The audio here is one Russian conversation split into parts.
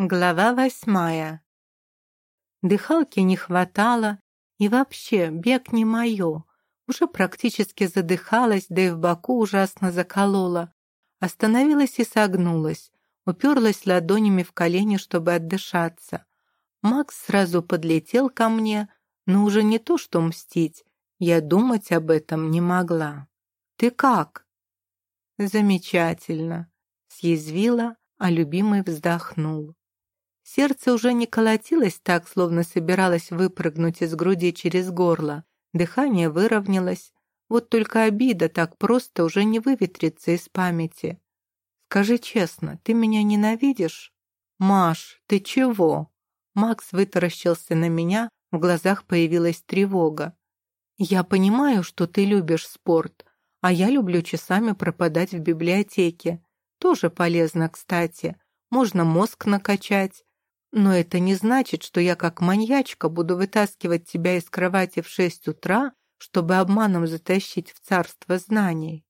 Глава восьмая. Дыхалки не хватало, и вообще бег не мое. Уже практически задыхалась, да и в боку ужасно заколола. Остановилась и согнулась, уперлась ладонями в колени, чтобы отдышаться. Макс сразу подлетел ко мне, но уже не то что мстить, я думать об этом не могла. «Ты как?» «Замечательно», — съязвила, а любимый вздохнул. Сердце уже не колотилось так, словно собиралось выпрыгнуть из груди через горло. Дыхание выровнялось. Вот только обида так просто уже не выветрится из памяти. «Скажи честно, ты меня ненавидишь?» «Маш, ты чего?» Макс вытаращился на меня, в глазах появилась тревога. «Я понимаю, что ты любишь спорт, а я люблю часами пропадать в библиотеке. Тоже полезно, кстати. Можно мозг накачать, но это не значит, что я как маньячка буду вытаскивать тебя из кровати в шесть утра, чтобы обманом затащить в царство знаний.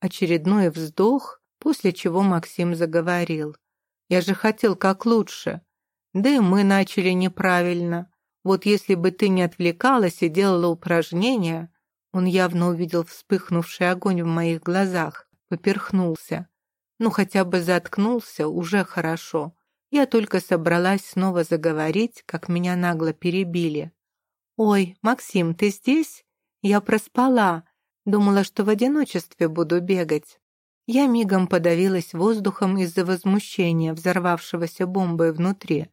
Очередной вздох, после чего Максим заговорил. Я же хотел как лучше. Да и мы начали неправильно. Вот если бы ты не отвлекалась и делала упражнения, он явно увидел вспыхнувший огонь в моих глазах, поперхнулся. Ну, хотя бы заткнулся, уже хорошо. Я только собралась снова заговорить, как меня нагло перебили. «Ой, Максим, ты здесь? Я проспала. Думала, что в одиночестве буду бегать». Я мигом подавилась воздухом из-за возмущения, взорвавшегося бомбой внутри.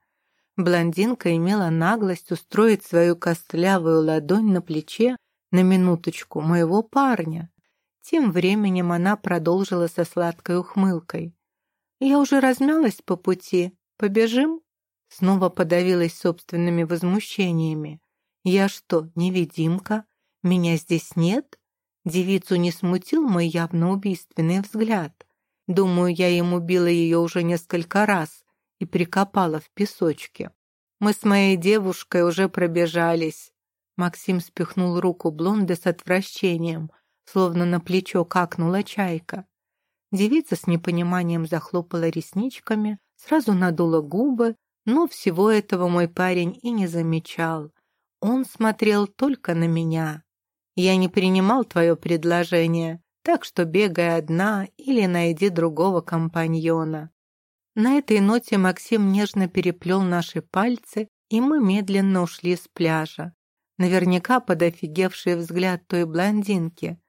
Блондинка имела наглость устроить свою костлявую ладонь на плече на минуточку моего парня. Тем временем она продолжила со сладкой ухмылкой. «Я уже размялась по пути, Побежим?» Снова подавилась собственными возмущениями. «Я что, невидимка? Меня здесь нет?» Девицу не смутил мой явно убийственный взгляд. Думаю, я ему убила ее уже несколько раз и прикопала в песочке. Мы с моей девушкой уже пробежались. Максим спихнул руку блонда с отвращением, словно на плечо какнула чайка. Девица с непониманием захлопала ресничками, сразу надула губы, но всего этого мой парень и не замечал. Он смотрел только на меня. Я не принимал твое предложение, так что бегай одна или найди другого компаньона. На этой ноте Максим нежно переплел наши пальцы, и мы медленно ушли с пляжа. Наверняка под офигевший взгляд той блондинки.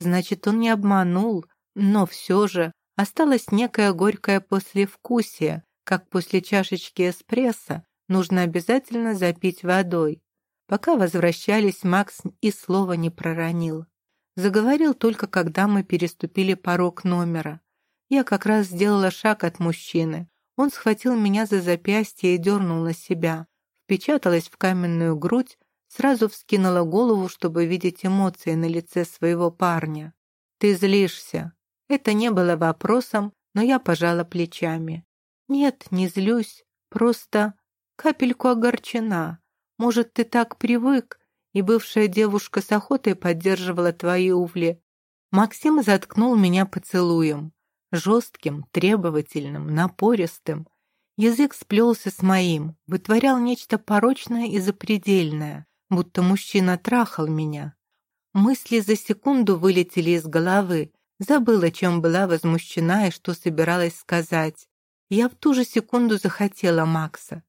Значит, он не обманул, но все же осталось некое горькое послевкусие, как после чашечки эспрессо нужно обязательно запить водой. Пока возвращались, Макс и слова не проронил. Заговорил только, когда мы переступили порог номера. Я как раз сделала шаг от мужчины. Он схватил меня за запястье и дернул на себя. Впечаталась в каменную грудь, сразу вскинула голову, чтобы видеть эмоции на лице своего парня. «Ты злишься», это не было вопросом, но я пожала плечами. «Нет, не злюсь, просто капельку огорчена. Может, ты так привык, и бывшая девушка с охотой поддерживала твои увли». Максим заткнул меня поцелуем. Жестким, требовательным, напористым. Язык сплелся с моим, вытворял нечто порочное и запредельное, будто мужчина трахал меня. Мысли за секунду вылетели из головы, Забыла, чем была возмущена и что собиралась сказать. Я в ту же секунду захотела Макса.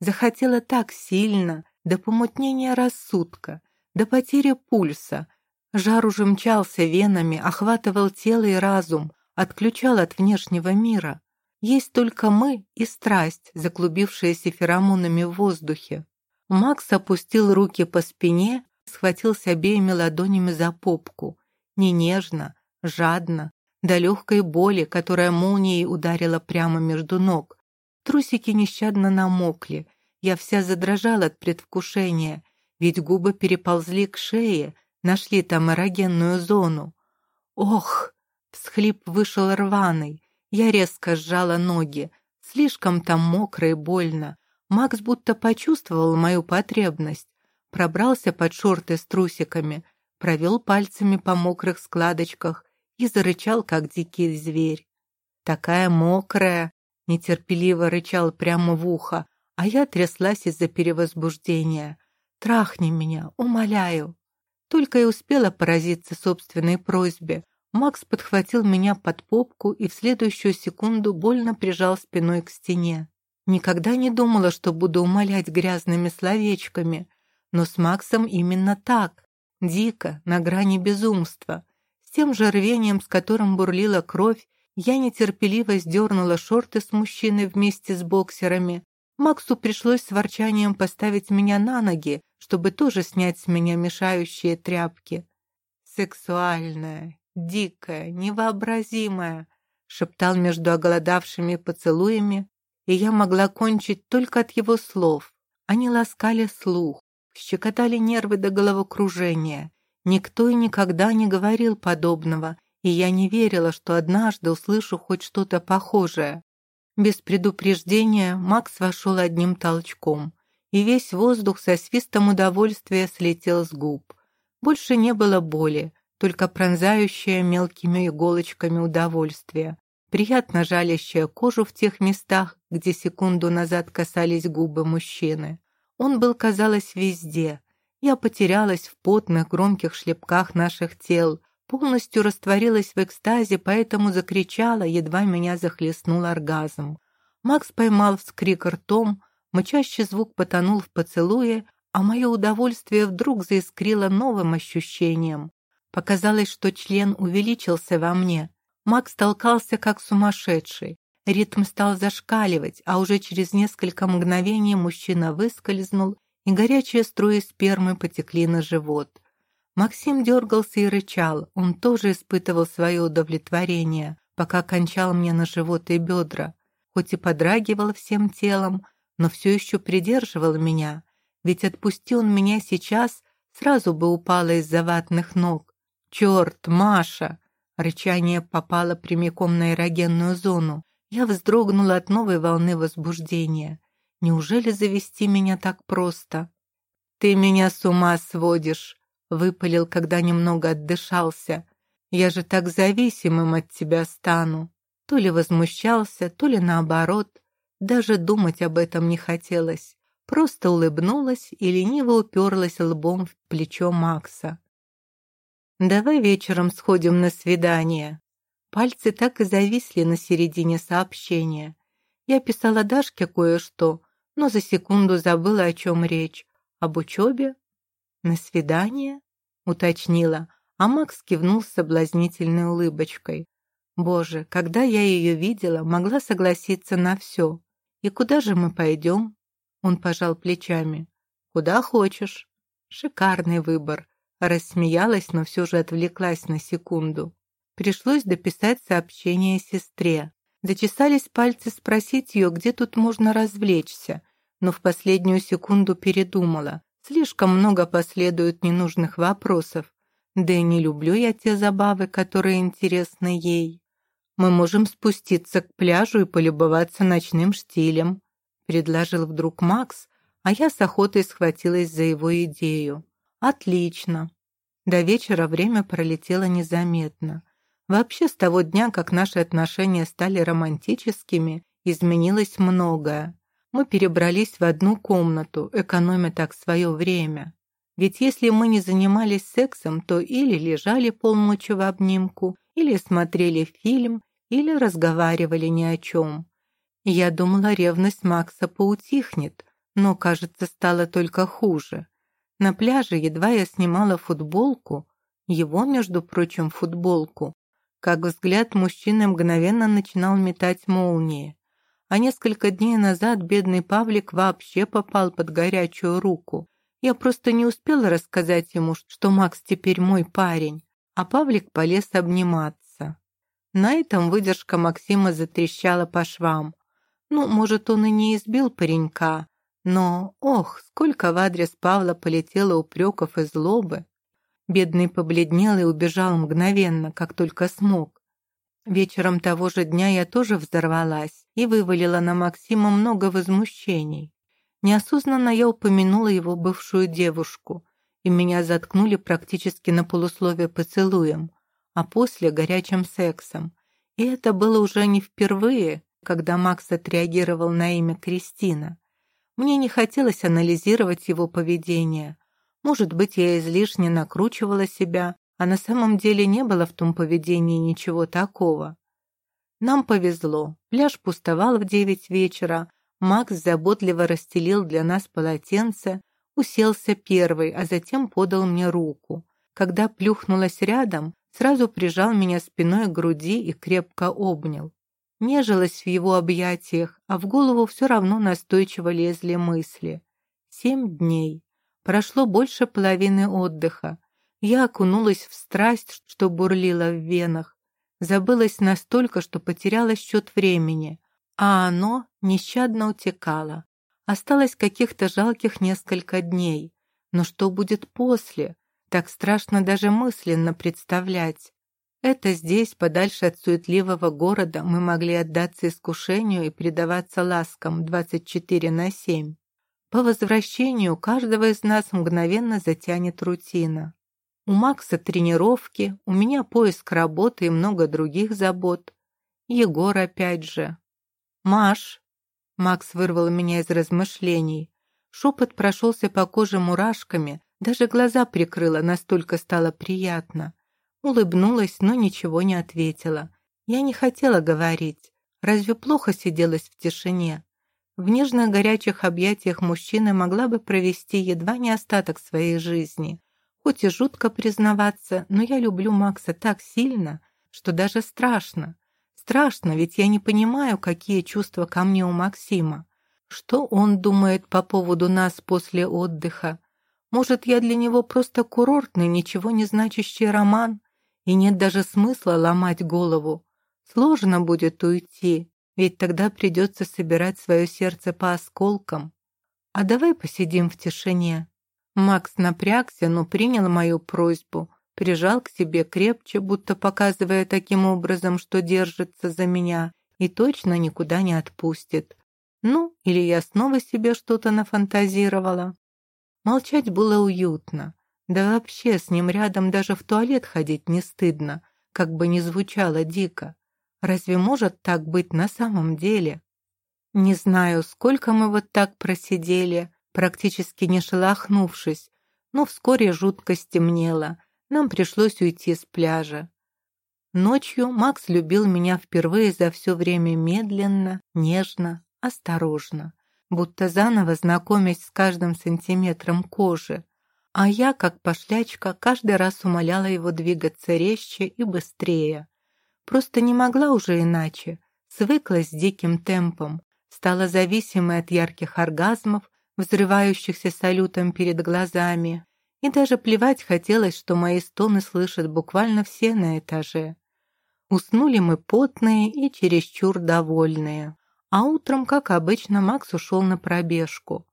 Захотела так сильно, до помутнения рассудка, до потери пульса. Жар уже мчался венами, охватывал тело и разум, отключал от внешнего мира. Есть только мы и страсть, заклубившаяся феромонами в воздухе. Макс опустил руки по спине, схватился обеими ладонями за попку. Не нежно, жадно, до легкой боли, которая молнией ударила прямо между ног. Трусики нещадно намокли, я вся задрожала от предвкушения, ведь губы переползли к шее, нашли там эрогенную зону. Ох! Всхлип вышел рваный, я резко сжала ноги, слишком там мокро и больно. Макс будто почувствовал мою потребность, пробрался под шорты с трусиками, провел пальцами по мокрых складочках и зарычал, как дикий зверь. «Такая мокрая!» нетерпеливо рычал прямо в ухо, а я тряслась из-за перевозбуждения. «Трахни меня, умоляю!» Только и успела поразиться собственной просьбе. Макс подхватил меня под попку и в следующую секунду больно прижал спиной к стене. Никогда не думала, что буду умолять грязными словечками, но с Максом именно так, дико, на грани безумства. Тем же рвением, с которым бурлила кровь, я нетерпеливо сдернула шорты с мужчиной вместе с боксерами. Максу пришлось с ворчанием поставить меня на ноги, чтобы тоже снять с меня мешающие тряпки. «Сексуальная, дикая, невообразимая», — шептал между оголодавшими поцелуями, и я могла кончить только от его слов. Они ласкали слух, щекотали нервы до головокружения. Никто и никогда не говорил подобного, и я не верила, что однажды услышу хоть что-то похожее. Без предупреждения Макс вошел одним толчком, и весь воздух со свистом удовольствия слетел с губ. Больше не было боли, только пронзающее мелкими иголочками удовольствие, приятно жалящее кожу в тех местах, где секунду назад касались губы мужчины. Он был, казалось, везде. Я потерялась в потных, громких шлепках наших тел, полностью растворилась в экстазе, поэтому закричала, едва меня захлестнул оргазм. Макс поймал вскрик ртом, мычащий звук потонул в поцелуе, а мое удовольствие вдруг заискрило новым ощущением. Показалось, что член увеличился во мне. Макс толкался как сумасшедший. Ритм стал зашкаливать, а уже через несколько мгновений мужчина выскользнул, и горячие струи спермы потекли на живот. Максим дергался и рычал, он тоже испытывал свое удовлетворение, пока кончал мне на живот и бедра, хоть и подрагивал всем телом, но все еще придерживал меня, ведь отпусти он меня сейчас, сразу бы упала из-за ватных ног. «Черт, Маша!» Рычание попало прямиком на эрогенную зону. Я вздрогнула от новой волны возбуждения. Неужели завести меня так просто? «Ты меня с ума сводишь!» Выпалил, когда немного отдышался. «Я же так зависимым от тебя стану!» То ли возмущался, то ли наоборот. Даже думать об этом не хотелось. Просто улыбнулась и лениво уперлась лбом в плечо Макса. «Давай вечером сходим на свидание». Пальцы так и зависли на середине сообщения. Я писала Дашке кое-что, но за секунду забыла, о чем речь. Об учебе? «На свидание?» — уточнила, а Макс кивнул с соблазнительной улыбочкой. «Боже, когда я ее видела, могла согласиться на все. И куда же мы пойдем?» Он пожал плечами. «Куда хочешь». «Шикарный выбор». Рассмеялась, но все же отвлеклась на секунду. Пришлось дописать сообщение сестре. Дочесались пальцы спросить ее, где тут можно развлечься, но в последнюю секунду передумала. Слишком много последует ненужных вопросов. Да и не люблю я те забавы, которые интересны ей. Мы можем спуститься к пляжу и полюбоваться ночным штилем, предложил вдруг Макс, а я с охотой схватилась за его идею. Отлично. До вечера время пролетело незаметно. Вообще, с того дня, как наши отношения стали романтическими, изменилось многое мы перебрались в одну комнату, экономя так свое время. Ведь если мы не занимались сексом, то или лежали полночи в обнимку, или смотрели фильм, или разговаривали ни о чем. Я думала, ревность Макса поутихнет, но, кажется, стало только хуже. На пляже едва я снимала футболку, его, между прочим, футболку, как взгляд мужчины мгновенно начинал метать молнии а несколько дней назад бедный Павлик вообще попал под горячую руку. Я просто не успела рассказать ему, что Макс теперь мой парень, а Павлик полез обниматься. На этом выдержка Максима затрещала по швам. Ну, может, он и не избил паренька, но, ох, сколько в адрес Павла полетело упреков и злобы. Бедный побледнел и убежал мгновенно, как только смог. Вечером того же дня я тоже взорвалась и вывалила на Максима много возмущений. Неосознанно я упомянула его бывшую девушку, и меня заткнули практически на полусловие поцелуем, а после горячим сексом. И это было уже не впервые, когда Макс отреагировал на имя Кристина. Мне не хотелось анализировать его поведение. Может быть, я излишне накручивала себя, а на самом деле не было в том поведении ничего такого. Нам повезло. Пляж пустовал в девять вечера. Макс заботливо расстелил для нас полотенце, уселся первый, а затем подал мне руку. Когда плюхнулась рядом, сразу прижал меня спиной к груди и крепко обнял. Нежилась в его объятиях, а в голову все равно настойчиво лезли мысли. Семь дней. Прошло больше половины отдыха. Я окунулась в страсть, что бурлила в венах. Забылась настолько, что потеряла счет времени, а оно нещадно утекало. Осталось каких-то жалких несколько дней. Но что будет после? Так страшно даже мысленно представлять. Это здесь, подальше от суетливого города, мы могли отдаться искушению и предаваться ласкам 24 на 7. По возвращению каждого из нас мгновенно затянет рутина. У Макса тренировки, у меня поиск работы и много других забот. Егор опять же. «Маш!» Макс вырвал меня из размышлений. Шепот прошелся по коже мурашками, даже глаза прикрыла, настолько стало приятно. Улыбнулась, но ничего не ответила. Я не хотела говорить. Разве плохо сиделась в тишине? В нежных горячих объятиях мужчины могла бы провести едва не остаток своей жизни. Хоть и жутко признаваться, но я люблю Макса так сильно, что даже страшно. Страшно, ведь я не понимаю, какие чувства ко мне у Максима. Что он думает по поводу нас после отдыха? Может, я для него просто курортный, ничего не значащий роман? И нет даже смысла ломать голову. Сложно будет уйти, ведь тогда придется собирать свое сердце по осколкам. А давай посидим в тишине. Макс напрягся, но принял мою просьбу, прижал к себе крепче, будто показывая таким образом, что держится за меня и точно никуда не отпустит. Ну, или я снова себе что-то нафантазировала. Молчать было уютно. Да вообще с ним рядом даже в туалет ходить не стыдно, как бы ни звучало дико. Разве может так быть на самом деле? Не знаю, сколько мы вот так просидели, практически не шелохнувшись, но вскоре жутко стемнело, нам пришлось уйти с пляжа. Ночью Макс любил меня впервые за все время медленно, нежно, осторожно, будто заново знакомясь с каждым сантиметром кожи, а я, как пошлячка, каждый раз умоляла его двигаться резче и быстрее. Просто не могла уже иначе, свыклась с диким темпом, стала зависимой от ярких оргазмов, взрывающихся салютом перед глазами. И даже плевать хотелось, что мои стоны слышат буквально все на этаже. Уснули мы потные и чересчур довольные. А утром, как обычно, Макс ушел на пробежку.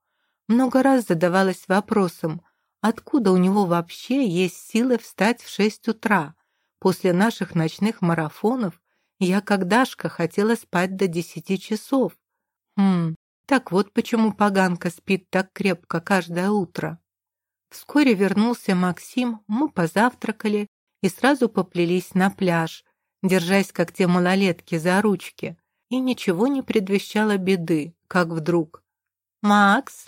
Много раз задавалась вопросом, откуда у него вообще есть силы встать в шесть утра. После наших ночных марафонов я, как Дашка, хотела спать до десяти часов. Хм, так вот почему поганка спит так крепко каждое утро. Вскоре вернулся Максим, мы позавтракали и сразу поплелись на пляж, держась как те малолетки за ручки. И ничего не предвещало беды, как вдруг. «Макс!»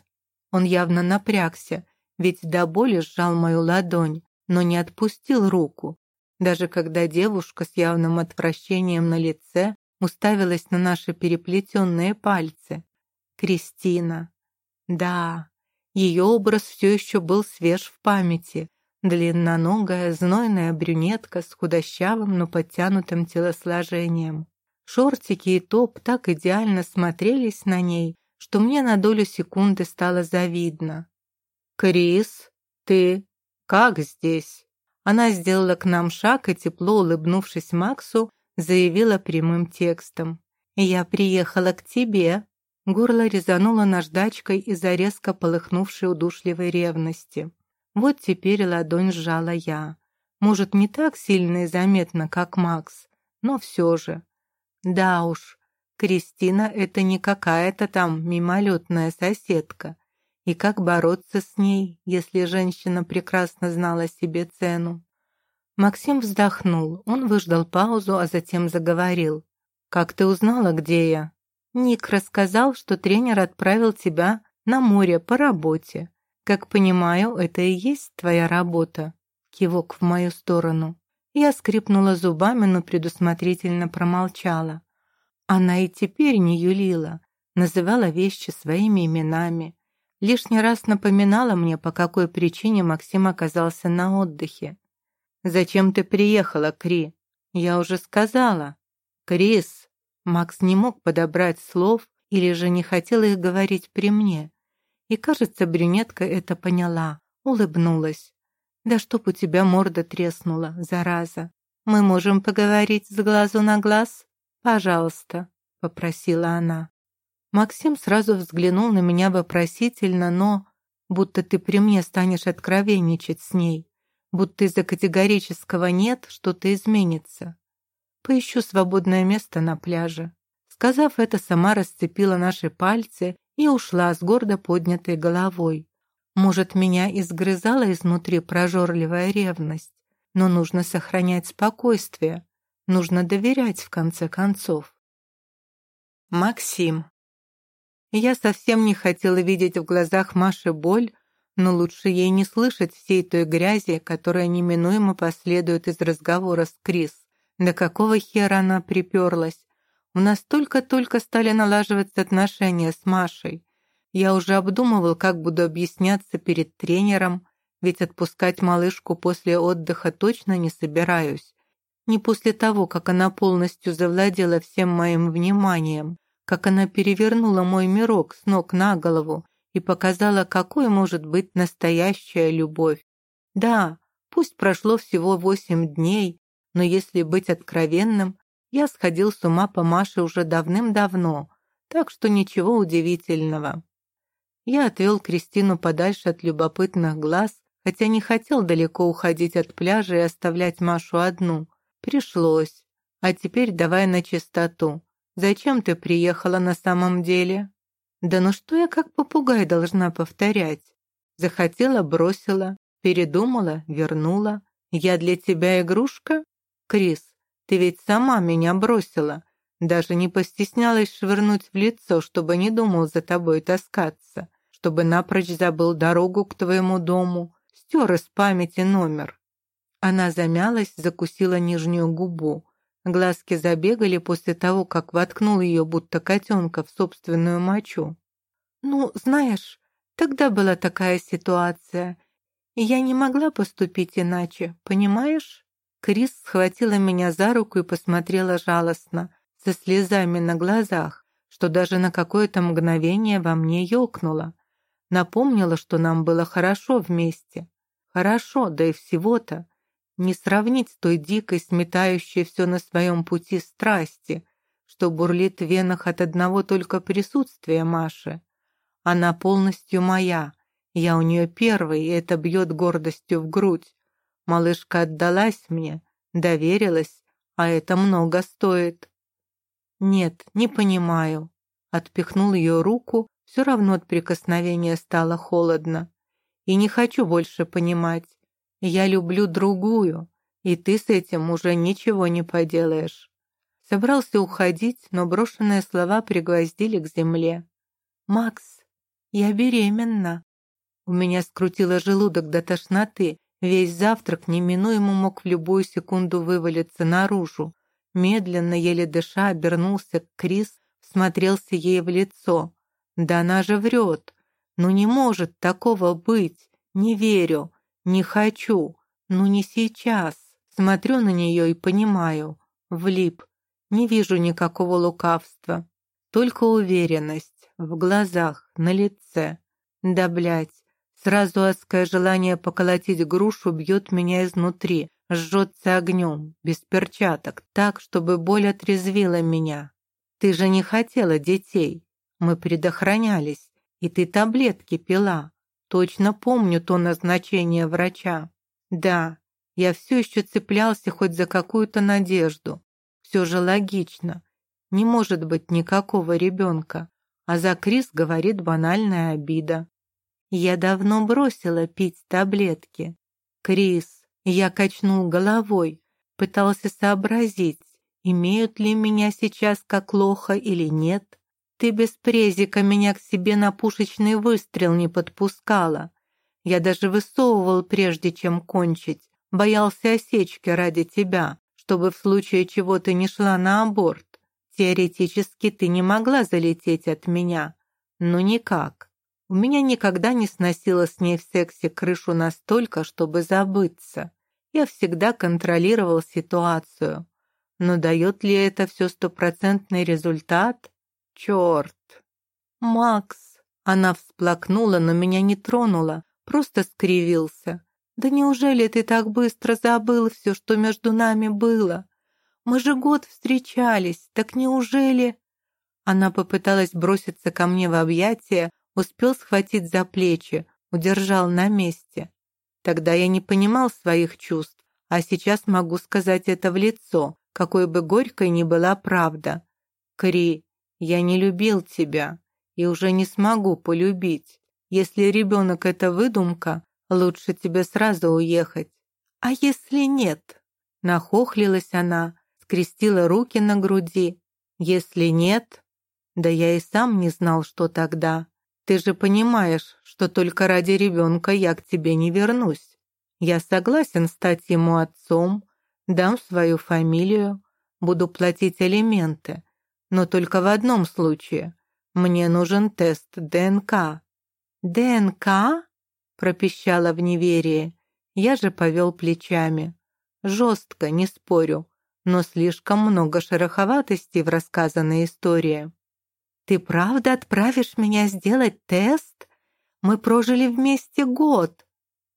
Он явно напрягся, ведь до боли сжал мою ладонь, но не отпустил руку. Даже когда девушка с явным отвращением на лице уставилась на наши переплетенные пальцы. Кристина. Да, ее образ все еще был свеж в памяти. Длинноногая, знойная брюнетка с худощавым, но подтянутым телосложением. Шортики и топ так идеально смотрелись на ней, что мне на долю секунды стало завидно. «Крис, ты как здесь?» Она сделала к нам шаг и, тепло улыбнувшись Максу, заявила прямым текстом. «Я приехала к тебе». Горло резануло наждачкой из-за резко полыхнувшей удушливой ревности. Вот теперь ладонь сжала я. Может, не так сильно и заметно, как Макс, но все же. Да уж, Кристина — это не какая-то там мимолетная соседка. И как бороться с ней, если женщина прекрасно знала себе цену? Максим вздохнул. Он выждал паузу, а затем заговорил. «Как ты узнала, где я?» Ник рассказал, что тренер отправил тебя на море по работе. Как понимаю, это и есть твоя работа. Кивок в мою сторону. Я скрипнула зубами, но предусмотрительно промолчала. Она и теперь не юлила, называла вещи своими именами. Лишний раз напоминала мне, по какой причине Максим оказался на отдыхе. «Зачем ты приехала, Кри?» «Я уже сказала». «Крис!» Макс не мог подобрать слов или же не хотел их говорить при мне. И, кажется, брюнетка это поняла, улыбнулась. «Да чтоб у тебя морда треснула, зараза! Мы можем поговорить с глазу на глаз? Пожалуйста!» — попросила она. Максим сразу взглянул на меня вопросительно, но будто ты при мне станешь откровенничать с ней, будто из-за категорического «нет» что-то изменится. Поищу свободное место на пляже. Сказав это, сама расцепила наши пальцы и ушла с гордо поднятой головой. Может, меня изгрызала изнутри прожорливая ревность, но нужно сохранять спокойствие, нужно доверять в конце концов. Максим. Я совсем не хотела видеть в глазах Маши боль, но лучше ей не слышать всей той грязи, которая неминуемо последует из разговора с Крис. Да какого хера она приперлась? У нас только-только стали налаживаться отношения с Машей. Я уже обдумывал, как буду объясняться перед тренером, ведь отпускать малышку после отдыха точно не собираюсь. Не после того, как она полностью завладела всем моим вниманием, как она перевернула мой мирок с ног на голову и показала, какой может быть настоящая любовь. Да, пусть прошло всего восемь дней, но если быть откровенным, я сходил с ума по Маше уже давным-давно, так что ничего удивительного. Я отвел Кристину подальше от любопытных глаз, хотя не хотел далеко уходить от пляжа и оставлять Машу одну. Пришлось. А теперь давай на чистоту. Зачем ты приехала на самом деле? Да ну что я как попугай должна повторять? Захотела, бросила, передумала, вернула. Я для тебя игрушка? Крис, ты ведь сама меня бросила. Даже не постеснялась швырнуть в лицо, чтобы не думал за тобой таскаться чтобы напрочь забыл дорогу к твоему дому, стер из памяти номер». Она замялась, закусила нижнюю губу. Глазки забегали после того, как воткнул ее, будто котенка, в собственную мочу. «Ну, знаешь, тогда была такая ситуация, и я не могла поступить иначе, понимаешь?» Крис схватила меня за руку и посмотрела жалостно, со слезами на глазах, что даже на какое-то мгновение во мне ёкнуло. Напомнила, что нам было хорошо вместе. Хорошо, да и всего-то. Не сравнить с той дикой, сметающей все на своем пути страсти, что бурлит в венах от одного только присутствия Маши. Она полностью моя. Я у нее первый, и это бьет гордостью в грудь. Малышка отдалась мне, доверилась, а это много стоит. Нет, не понимаю. Отпихнул ее руку все равно от прикосновения стало холодно. И не хочу больше понимать. Я люблю другую, и ты с этим уже ничего не поделаешь. Собрался уходить, но брошенные слова пригвоздили к земле. «Макс, я беременна». У меня скрутило желудок до тошноты. Весь завтрак неминуемо мог в любую секунду вывалиться наружу. Медленно, еле дыша, обернулся к Крис, смотрелся ей в лицо. Да она же врет. Ну не может такого быть. Не верю. Не хочу. Ну не сейчас. Смотрю на нее и понимаю. Влип. Не вижу никакого лукавства. Только уверенность. В глазах, на лице. Да, блядь. Сразу адское желание поколотить грушу бьет меня изнутри, жжется огнем, без перчаток, так, чтобы боль отрезвила меня. Ты же не хотела детей. Мы предохранялись, и ты таблетки пила. Точно помню то назначение врача. Да, я все еще цеплялся хоть за какую-то надежду. Все же логично. Не может быть никакого ребенка. А за Крис говорит банальная обида. Я давно бросила пить таблетки. Крис, я качнул головой, пытался сообразить, имеют ли меня сейчас как лоха или нет. Ты без презика меня к себе на пушечный выстрел не подпускала. Я даже высовывал, прежде чем кончить. Боялся осечки ради тебя, чтобы в случае чего ты не шла на аборт. Теоретически ты не могла залететь от меня. Но никак. У меня никогда не сносило с ней в сексе крышу настолько, чтобы забыться. Я всегда контролировал ситуацию. Но дает ли это все стопроцентный результат? Черт! Макс! Она всплакнула, но меня не тронула, просто скривился. Да неужели ты так быстро забыл все, что между нами было? Мы же год встречались, так неужели...» Она попыталась броситься ко мне в объятия, успел схватить за плечи, удержал на месте. Тогда я не понимал своих чувств, а сейчас могу сказать это в лицо, какой бы горькой ни была правда. Кри, я не любил тебя и уже не смогу полюбить. Если ребенок — это выдумка, лучше тебе сразу уехать. А если нет? Нахохлилась она, скрестила руки на груди. «Если нет...» «Да я и сам не знал, что тогда. Ты же понимаешь, что только ради ребенка я к тебе не вернусь. Я согласен стать ему отцом, дам свою фамилию, буду платить алименты. Но только в одном случае. Мне нужен тест ДНК». «ДНК?» — пропищала в неверии. Я же повел плечами. Жестко, не спорю но слишком много шероховатости в рассказанной истории. «Ты правда отправишь меня сделать тест? Мы прожили вместе год!»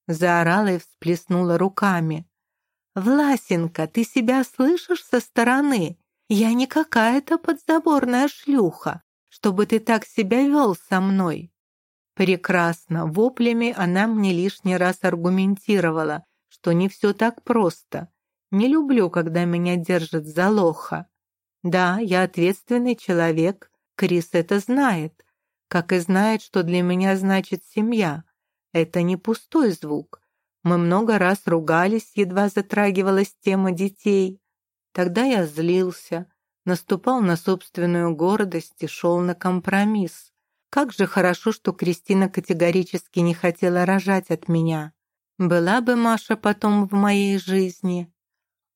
Заорала и всплеснула руками. «Власенко, ты себя слышишь со стороны? Я не какая-то подзаборная шлюха, чтобы ты так себя вел со мной!» Прекрасно, воплями она мне лишний раз аргументировала, что не все так просто. Не люблю, когда меня держат за лоха. Да, я ответственный человек, Крис это знает, как и знает, что для меня значит семья. Это не пустой звук. Мы много раз ругались, едва затрагивалась тема детей. Тогда я злился, наступал на собственную гордость и шел на компромисс. Как же хорошо, что Кристина категорически не хотела рожать от меня. Была бы Маша потом в моей жизни,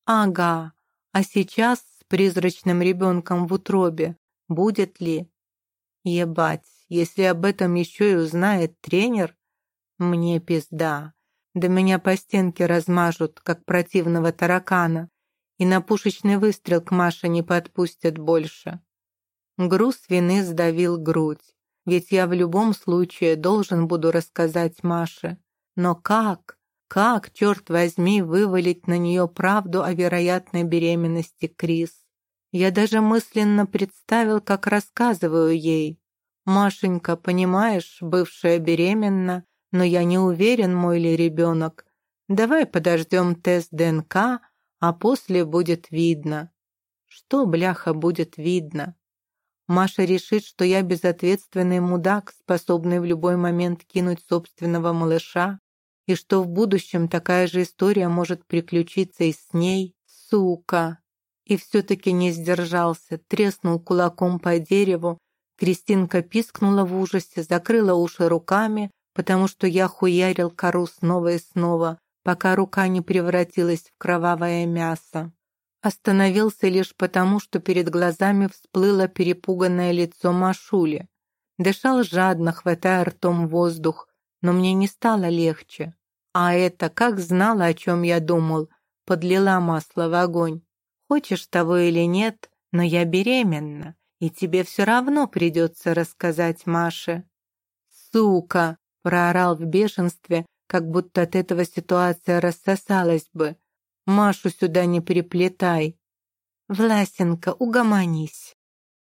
Ага, а сейчас с призрачным ребенком в утробе будет ли? Ебать, если об этом еще и узнает тренер, мне пизда. Да меня по стенке размажут, как противного таракана, и на пушечный выстрел к Маше не подпустят больше. Груз вины сдавил грудь, ведь я в любом случае должен буду рассказать Маше. Но как? Как, черт возьми, вывалить на нее правду о вероятной беременности Крис? Я даже мысленно представил, как рассказываю ей. «Машенька, понимаешь, бывшая беременна, но я не уверен, мой ли ребенок. Давай подождем тест ДНК, а после будет видно». Что, бляха, будет видно? Маша решит, что я безответственный мудак, способный в любой момент кинуть собственного малыша, и что в будущем такая же история может приключиться и с ней. Сука! И все-таки не сдержался, треснул кулаком по дереву. Кристинка пискнула в ужасе, закрыла уши руками, потому что я хуярил кору снова и снова, пока рука не превратилась в кровавое мясо. Остановился лишь потому, что перед глазами всплыло перепуганное лицо Машули. Дышал жадно, хватая ртом воздух, но мне не стало легче. А это, как знала, о чем я думал, подлила масло в огонь. Хочешь того или нет, но я беременна, и тебе все равно придется рассказать Маше. «Сука!» — проорал в бешенстве, как будто от этого ситуация рассосалась бы. «Машу сюда не приплетай!» «Власенко, угомонись!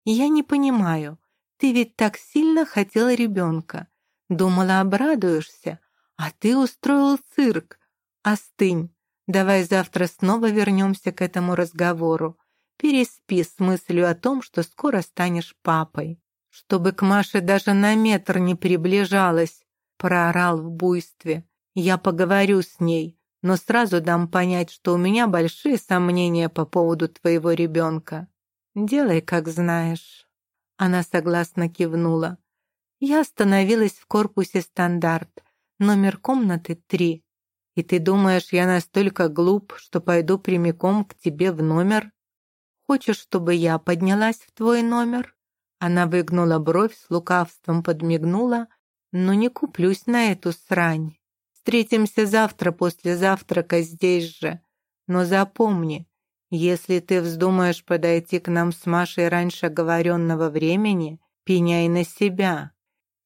Я не понимаю, ты ведь так сильно хотела ребенка. Думала, обрадуешься, а ты устроил цирк. Остынь. Давай завтра снова вернемся к этому разговору. Переспи с мыслью о том, что скоро станешь папой. Чтобы к Маше даже на метр не приближалась, проорал в буйстве. Я поговорю с ней, но сразу дам понять, что у меня большие сомнения по поводу твоего ребенка. Делай, как знаешь. Она согласно кивнула. Я остановилась в корпусе «Стандарт», номер комнаты три. И ты думаешь, я настолько глуп, что пойду прямиком к тебе в номер? Хочешь, чтобы я поднялась в твой номер?» Она выгнула бровь, с лукавством подмигнула, но не куплюсь на эту срань. Встретимся завтра после завтрака здесь же. Но запомни, если ты вздумаешь подойти к нам с Машей раньше оговоренного времени, пеняй на себя.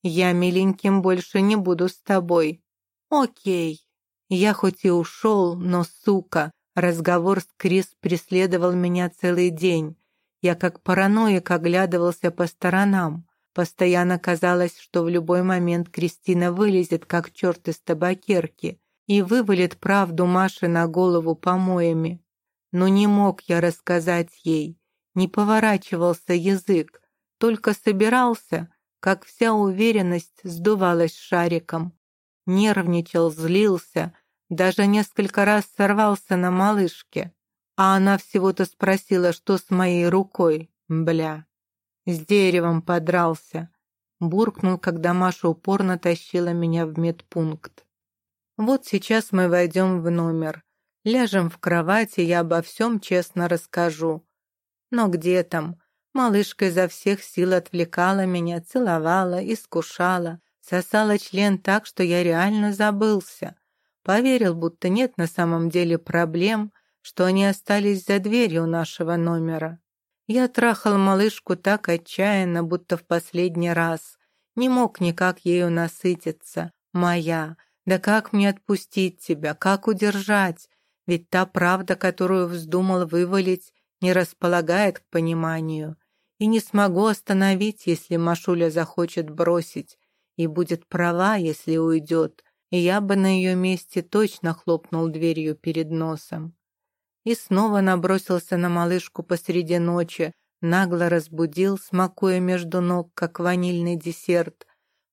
Я миленьким больше не буду с тобой. Окей. Я хоть и ушел, но, сука, разговор с Крис преследовал меня целый день. Я как параноик оглядывался по сторонам. Постоянно казалось, что в любой момент Кристина вылезет, как черт из табакерки, и вывалит правду Маше на голову помоями. Но не мог я рассказать ей, не поворачивался язык, только собирался, как вся уверенность сдувалась шариком. Нервничал, злился, даже несколько раз сорвался на малышке. А она всего-то спросила, что с моей рукой. Бля. С деревом подрался. Буркнул, когда Маша упорно тащила меня в медпункт. Вот сейчас мы войдем в номер. Ляжем в кровати, я обо всем честно расскажу. Но где там? Малышка изо всех сил отвлекала меня, целовала, искушала, сосала член так, что я реально забылся. Поверил, будто нет на самом деле проблем, что они остались за дверью нашего номера. Я трахал малышку так отчаянно, будто в последний раз. Не мог никак ею насытиться. Моя. Да как мне отпустить тебя? Как удержать? Ведь та правда, которую вздумал вывалить, не располагает к пониманию. И не смогу остановить, если Машуля захочет бросить. И будет права, если уйдет и я бы на ее месте точно хлопнул дверью перед носом. И снова набросился на малышку посреди ночи, нагло разбудил, смакуя между ног, как ванильный десерт,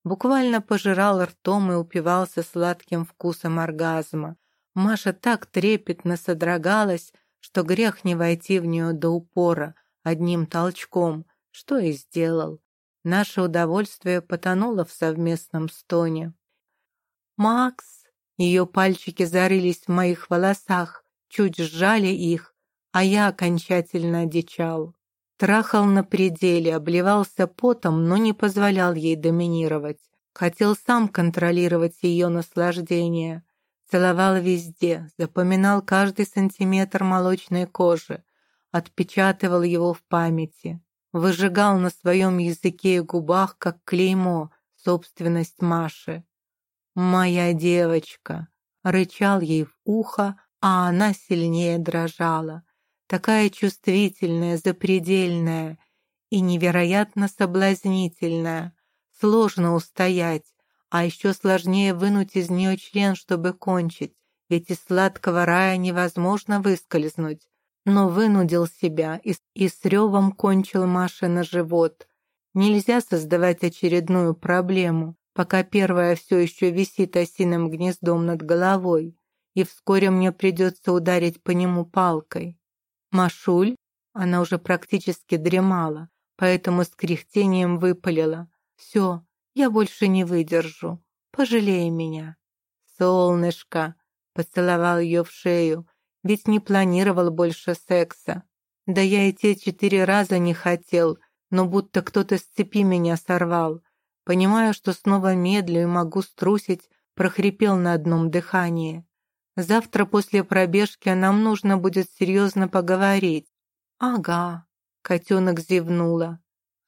буквально пожирал ртом и упивался сладким вкусом оргазма. Маша так трепетно содрогалась, что грех не войти в нее до упора, одним толчком, что и сделал. Наше удовольствие потонуло в совместном стоне. «Макс!» Ее пальчики зарылись в моих волосах, чуть сжали их, а я окончательно одичал. Трахал на пределе, обливался потом, но не позволял ей доминировать. Хотел сам контролировать ее наслаждение. Целовал везде, запоминал каждый сантиметр молочной кожи, отпечатывал его в памяти. Выжигал на своем языке и губах, как клеймо, собственность Маши. «Моя девочка!» Рычал ей в ухо, а она сильнее дрожала. Такая чувствительная, запредельная и невероятно соблазнительная. Сложно устоять, а еще сложнее вынуть из нее член, чтобы кончить, ведь из сладкого рая невозможно выскользнуть. Но вынудил себя и, и с ревом кончил Маше на живот. Нельзя создавать очередную проблему пока первая все еще висит осиным гнездом над головой, и вскоре мне придется ударить по нему палкой. Машуль, она уже практически дремала, поэтому с кряхтением выпалила. «Все, я больше не выдержу. Пожалей меня». «Солнышко!» — поцеловал ее в шею, ведь не планировал больше секса. Да я и те четыре раза не хотел, но будто кто-то с цепи меня сорвал. Понимая, что снова медлю и могу струсить, прохрипел на одном дыхании. Завтра после пробежки нам нужно будет серьезно поговорить. Ага, котенок зевнула.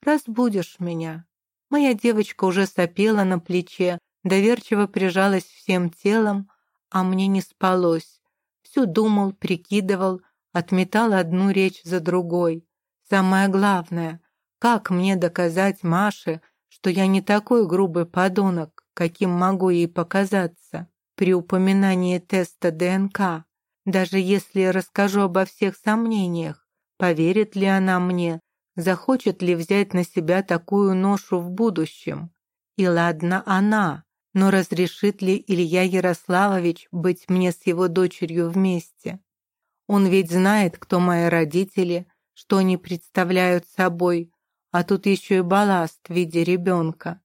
Разбудишь меня. Моя девочка уже сопела на плече, доверчиво прижалась всем телом, а мне не спалось. Все думал, прикидывал, отметал одну речь за другой. Самое главное, как мне доказать Маше, что я не такой грубый подонок, каким могу ей показаться при упоминании теста ДНК, даже если расскажу обо всех сомнениях, поверит ли она мне, захочет ли взять на себя такую ношу в будущем. И ладно она, но разрешит ли Илья Ярославович быть мне с его дочерью вместе? Он ведь знает, кто мои родители, что они представляют собой, а тут еще и балласт в виде ребенка.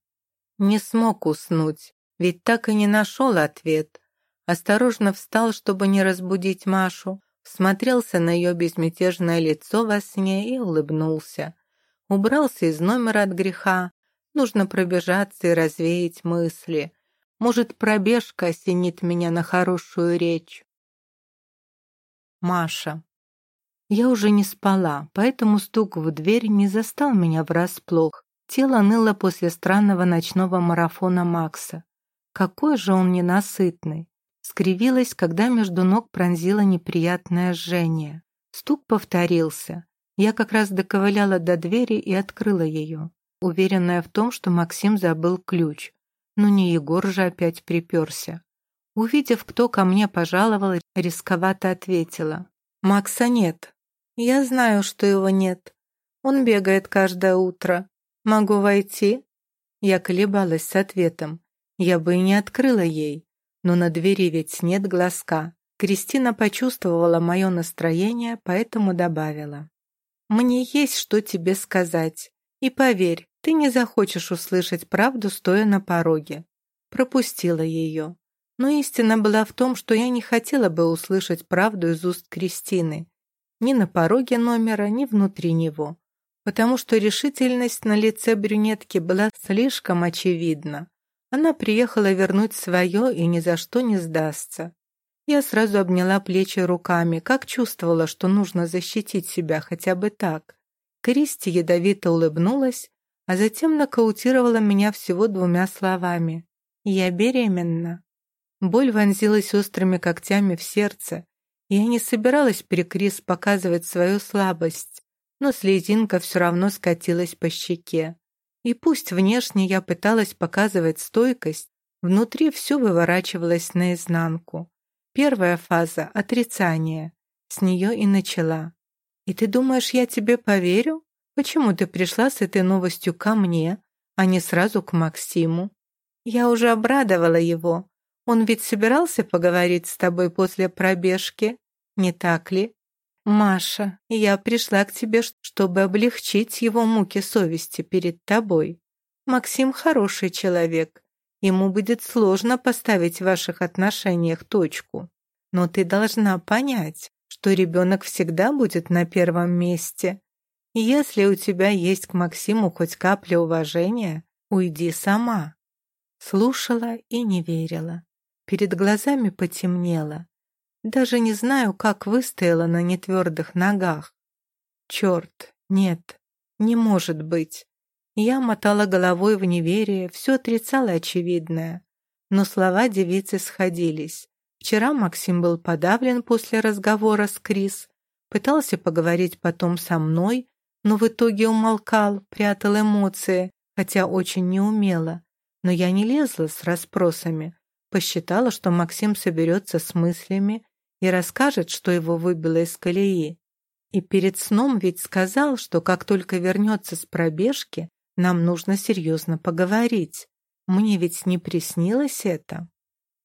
Не смог уснуть, ведь так и не нашел ответ. Осторожно встал, чтобы не разбудить Машу, смотрелся на ее безмятежное лицо во сне и улыбнулся. Убрался из номера от греха. Нужно пробежаться и развеять мысли. Может, пробежка осенит меня на хорошую речь. Маша. Я уже не спала, поэтому стук в дверь не застал меня врасплох. Тело ныло после странного ночного марафона Макса. Какой же он ненасытный. Скривилась, когда между ног пронзило неприятное жжение. Стук повторился. Я как раз доковыляла до двери и открыла ее, уверенная в том, что Максим забыл ключ. Но не Егор же опять приперся. Увидев, кто ко мне пожаловал, рисковато ответила. «Макса нет. Я знаю, что его нет. Он бегает каждое утро. Могу войти?» Я колебалась с ответом. Я бы и не открыла ей. Но на двери ведь нет глазка. Кристина почувствовала мое настроение, поэтому добавила. «Мне есть что тебе сказать. И поверь, ты не захочешь услышать правду, стоя на пороге». Пропустила ее. Но истина была в том, что я не хотела бы услышать правду из уст Кристины. Ни на пороге номера, ни внутри него. Потому что решительность на лице брюнетки была слишком очевидна. Она приехала вернуть свое и ни за что не сдастся. Я сразу обняла плечи руками, как чувствовала, что нужно защитить себя хотя бы так. Кристи ядовито улыбнулась, а затем нокаутировала меня всего двумя словами. «Я беременна». Боль вонзилась острыми когтями в сердце, я не собиралась при Крис показывать свою слабость, но слезинка все равно скатилась по щеке. И пусть внешне я пыталась показывать стойкость, внутри все выворачивалось наизнанку. Первая фаза — отрицание. С нее и начала. «И ты думаешь, я тебе поверю? Почему ты пришла с этой новостью ко мне, а не сразу к Максиму? Я уже обрадовала его, он ведь собирался поговорить с тобой после пробежки, не так ли? Маша, я пришла к тебе, чтобы облегчить его муки совести перед тобой. Максим хороший человек. Ему будет сложно поставить в ваших отношениях точку. Но ты должна понять, что ребенок всегда будет на первом месте. Если у тебя есть к Максиму хоть капля уважения, уйди сама. Слушала и не верила. Перед глазами потемнело. Даже не знаю, как выстояла на нетвердых ногах. Черт, нет, не может быть. Я мотала головой в неверие, все отрицала очевидное. Но слова девицы сходились. Вчера Максим был подавлен после разговора с Крис, пытался поговорить потом со мной, но в итоге умолкал, прятал эмоции, хотя очень неумело. Но я не лезла с расспросами, Посчитала, что Максим соберется с мыслями и расскажет, что его выбило из колеи. И перед сном ведь сказал, что как только вернется с пробежки, нам нужно серьезно поговорить. Мне ведь не приснилось это.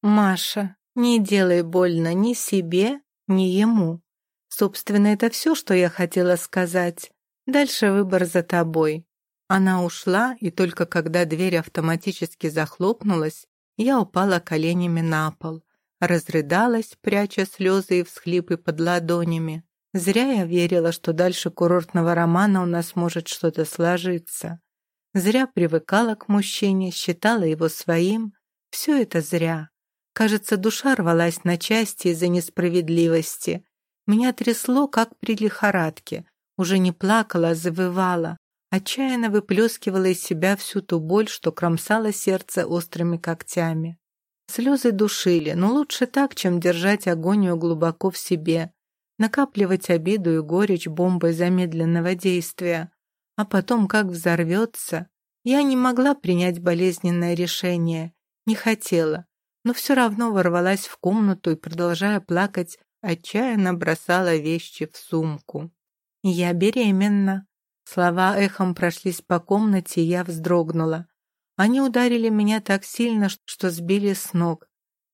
Маша, не делай больно ни себе, ни ему. Собственно, это все, что я хотела сказать. Дальше выбор за тобой. Она ушла, и только когда дверь автоматически захлопнулась, я упала коленями на пол, разрыдалась, пряча слезы и всхлипы под ладонями. Зря я верила, что дальше курортного романа у нас может что-то сложиться. Зря привыкала к мужчине, считала его своим. Все это зря. Кажется, душа рвалась на части из-за несправедливости. Меня трясло, как при лихорадке. Уже не плакала, а завывала отчаянно выплескивала из себя всю ту боль, что кромсало сердце острыми когтями. Слезы душили, но лучше так, чем держать агонию глубоко в себе, накапливать обиду и горечь бомбой замедленного действия. А потом, как взорвется, я не могла принять болезненное решение, не хотела, но все равно ворвалась в комнату и, продолжая плакать, отчаянно бросала вещи в сумку. «Я беременна», Слова эхом прошлись по комнате, и я вздрогнула. Они ударили меня так сильно, что сбили с ног.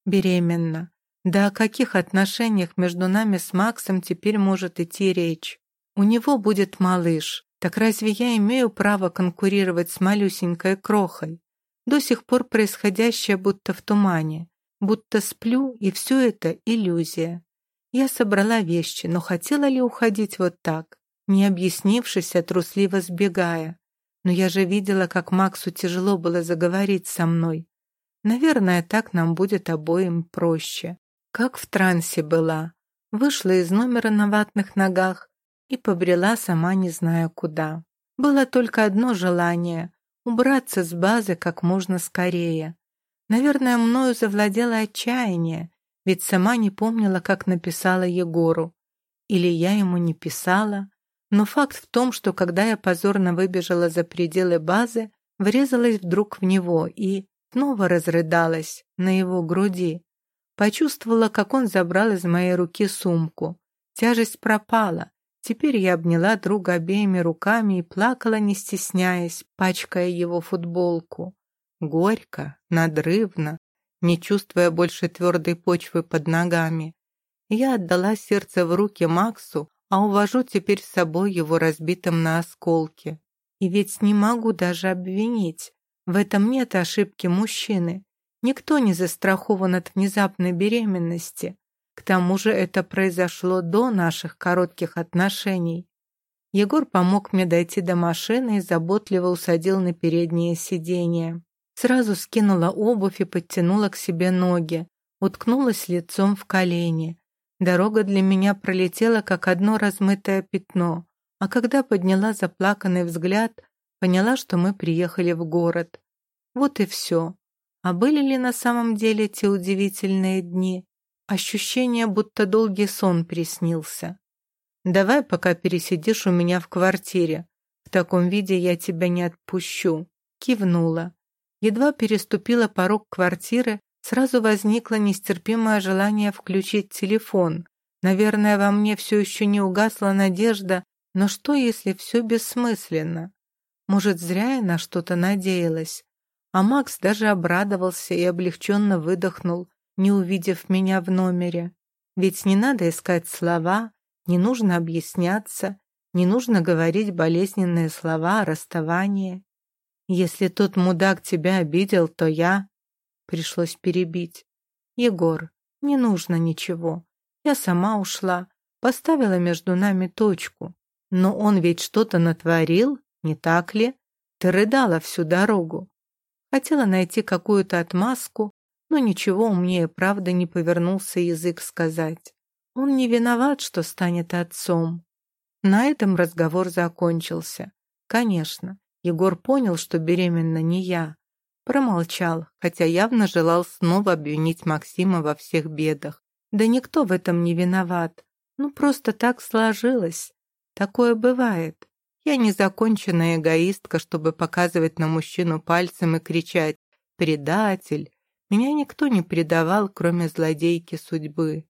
Беременна. Да о каких отношениях между нами с Максом теперь может идти речь? У него будет малыш. Так разве я имею право конкурировать с малюсенькой крохой? До сих пор происходящее будто в тумане, будто сплю, и все это иллюзия. Я собрала вещи, но хотела ли уходить вот так, не объяснившись, а трусливо сбегая? Но я же видела, как Максу тяжело было заговорить со мной. Наверное, так нам будет обоим проще. Как в трансе была. Вышла из номера на ватных ногах и побрела сама не зная куда. Было только одно желание — убраться с базы как можно скорее. Наверное, мною завладело отчаяние, ведь сама не помнила, как написала Егору. Или я ему не писала. Но факт в том, что когда я позорно выбежала за пределы базы, врезалась вдруг в него и снова разрыдалась на его груди. Почувствовала, как он забрал из моей руки сумку. Тяжесть пропала. Теперь я обняла друга обеими руками и плакала, не стесняясь, пачкая его футболку. Горько, надрывно, не чувствуя больше твердой почвы под ногами. Я отдала сердце в руки Максу, а увожу теперь с собой его разбитым на осколки. И ведь не могу даже обвинить. В этом нет ошибки мужчины. Никто не застрахован от внезапной беременности. К тому же это произошло до наших коротких отношений. Егор помог мне дойти до машины и заботливо усадил на переднее сиденье. Сразу скинула обувь и подтянула к себе ноги, уткнулась лицом в колени. Дорога для меня пролетела, как одно размытое пятно, а когда подняла заплаканный взгляд, Поняла, что мы приехали в город. Вот и все. А были ли на самом деле те удивительные дни? Ощущение, будто долгий сон приснился. «Давай пока пересидишь у меня в квартире. В таком виде я тебя не отпущу». Кивнула. Едва переступила порог квартиры, сразу возникло нестерпимое желание включить телефон. Наверное, во мне все еще не угасла надежда, но что, если все бессмысленно? Может, зря я на что-то надеялась. А Макс даже обрадовался и облегченно выдохнул, не увидев меня в номере. Ведь не надо искать слова, не нужно объясняться, не нужно говорить болезненные слова о расставании. Если тот мудак тебя обидел, то я... Пришлось перебить. Егор, не нужно ничего. Я сама ушла, поставила между нами точку. Но он ведь что-то натворил, не так ли? Ты рыдала всю дорогу. Хотела найти какую-то отмазку, но ничего умнее правда не повернулся язык сказать. Он не виноват, что станет отцом. На этом разговор закончился. Конечно, Егор понял, что беременна не я. Промолчал, хотя явно желал снова обвинить Максима во всех бедах. Да никто в этом не виноват. Ну, просто так сложилось. Такое бывает. Я не законченная эгоистка, чтобы показывать на мужчину пальцем и кричать «предатель». Меня никто не предавал, кроме злодейки судьбы.